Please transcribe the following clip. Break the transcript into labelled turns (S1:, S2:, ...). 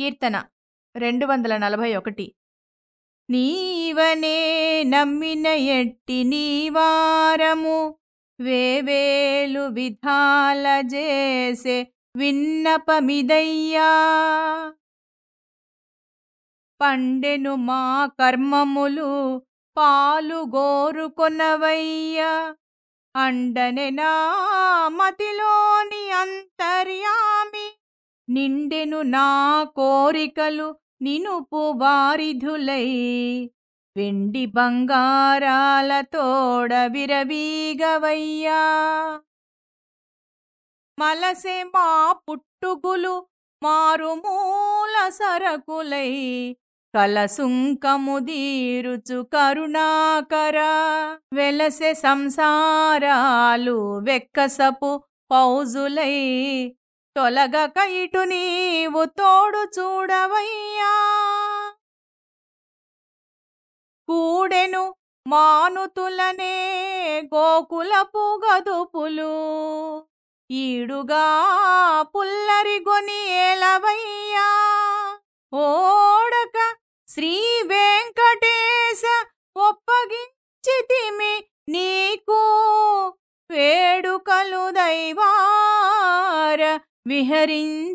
S1: కీర్తన రెండు వందల నలభై ఒకటి. నీవనే నమ్మిన ఎట్టి నీవారము వేవేలు విధాల చేసే విన్నపమిదయ్యా. పండెను మా కర్మములు పాలుగోరుకొనవయ్యా అండనె నా మతిలోని అంతర్యామి నిండెను నా కోరికలు నినుపు వారిధులై. వెండి బంగారాలతోడ విరవీగవయ్యా. మలసే మా పుట్టుగులు మారుమూల సరకులై. కలసుంకము దీరుచు కరుణాకర. వెలసె సంసారాలు వెక్కసపు పౌజులై. తొలగక ఇటు నీవు తోడు చూడవయ్యా. కూడెను మానుతులనే గోకులపు గదుపులు ఈడుగా పుల్లరిగొని ఏలవయ్యా. ఓడక శ్రీ వెంకటేశ ఒప్పగించితిమి నీకు వేడుకలు దైవా విహరించవయ్యా.